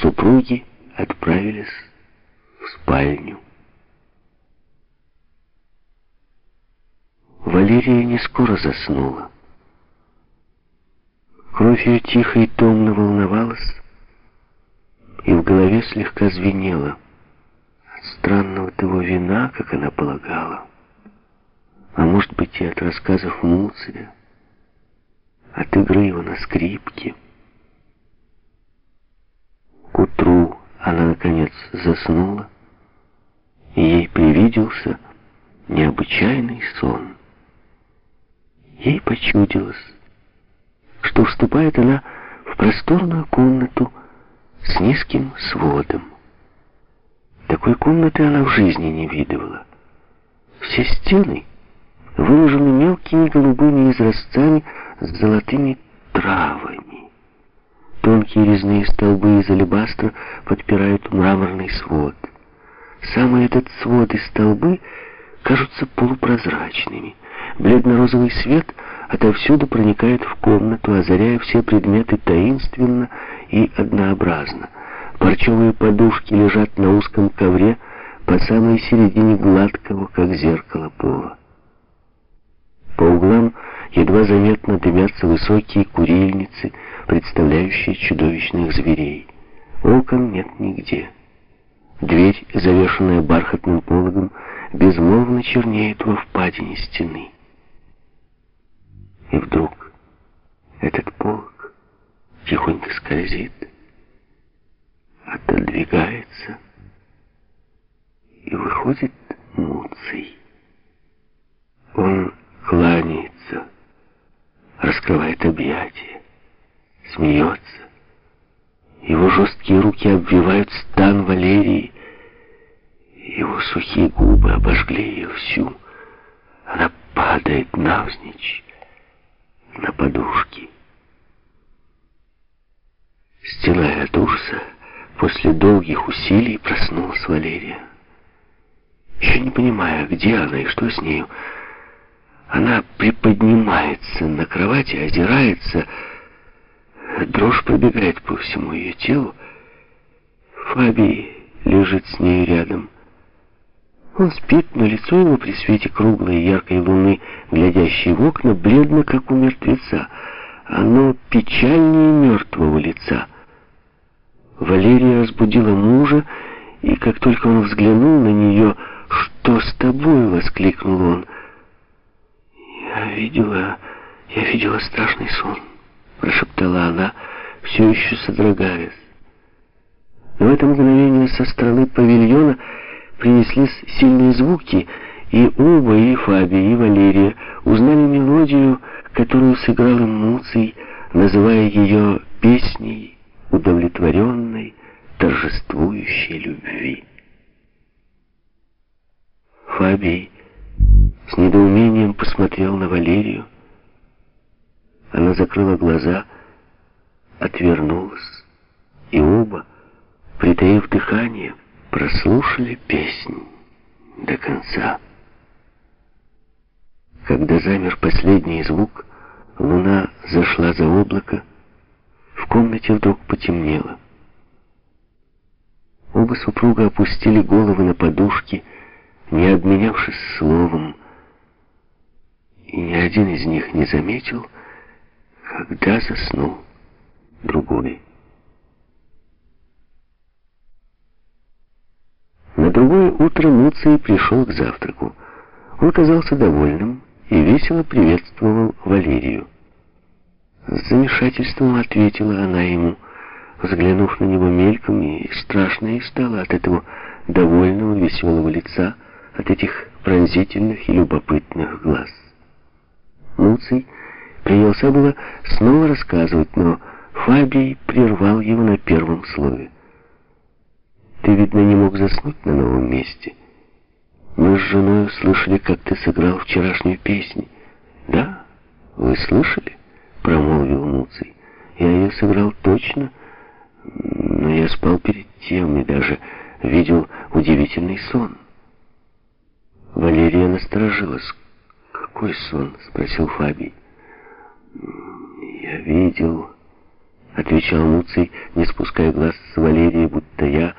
супруги отправились в спальню. Валерия не скоро заснула. Кровь ее тихо и томно волновалась, и в голове слегка звенела от странного того вина, как она полагала, а может быть и от рассказов Муцеля, от игры его на скрипке. Наконец, заснула, и ей привиделся необычайный сон. Ей почудилось, что вступает она в просторную комнату с низким сводом. Такой комнаты она в жизни не видывала. Все стены выложены мелкими голубыми изразцами с золотыми травами. Тонкие резные столбы из алебастра подпирают мраморный свод. Самый этот свод и столбы кажутся полупрозрачными. Бледно-розовый свет отовсюду проникает в комнату, озаряя все предметы таинственно и однообразно. Парчевые подушки лежат на узком ковре по самой середине гладкого, как зеркало пола. По углам едва заметно дымятся высокие курильницы, представляющие чудовищных зверей. Окон нет нигде. Дверь, завешенная бархатным пологом, безмолвно чернеет во впадине стены. И вдруг этот полог тихонько скользит, отодвигается и выходит Муций. Он кланяется, раскрывает объятия, смеется. Его жесткие руки обвивают стан Валерии, его сухие губы обожгли ее всю. Она падает навзничь на подушки. Стеная от ужаса, после долгих усилий проснулась Валерия. Еще не понимая, где она и что с нею, она приподнимается на кровати, озирается, дрожь пробегает по всему ее телу. Фаби лежит с ней рядом. Он спит, но лицо его при свете круглой яркой луны, глядящей в окна, бледно, как у мертвеца. Оно печальнее мертвого лица. Валерия разбудила мужа, и как только он взглянул на нее, «Что с тобой?» — воскликнул он. «Я видела... я видела страшный сон», — прошептала она, все еще содрогаясь. Но в это мгновение со стороны павильона принеслись сильные звуки, и оба, и Фаби, и Валерия, узнали мелодию, которую сыграл им Муций, называя ее песней удовлетворенной, торжествующей любви. Фабий с недоумением посмотрел на Валерию. Она закрыла глаза, отвернулась, и оба, притаив дыхание, прослушали песнь до конца. Когда замер последний звук, луна зашла за облако, в комнате вдруг потемнело. Оба супруга опустили головы на подушки, не обменявшись словом, и ни один из них не заметил, когда заснул другой. На другое утро Муций пришел к завтраку. Он казался довольным и весело приветствовал Валерию. С замешательством ответила она ему, взглянув на него мельком, и страшно ей стало от этого довольного, веселого лица, от этих пронзительных и любопытных глаз. Муций принялся было снова рассказывать, но Фабий прервал его на первом слове. Ты, видно, не мог заснуть на новом месте. Мы с женой слышали, как ты сыграл вчерашнюю песню. Да, вы слышали? Промолвил Муций. Я ее сыграл точно, но я спал перед тем и даже видел удивительный сон. Валерия насторожилась. «Какой сон?» — спросил Фабий. «Я видел...» — отвечал Муций, не спуская глаз с Валерии, будто я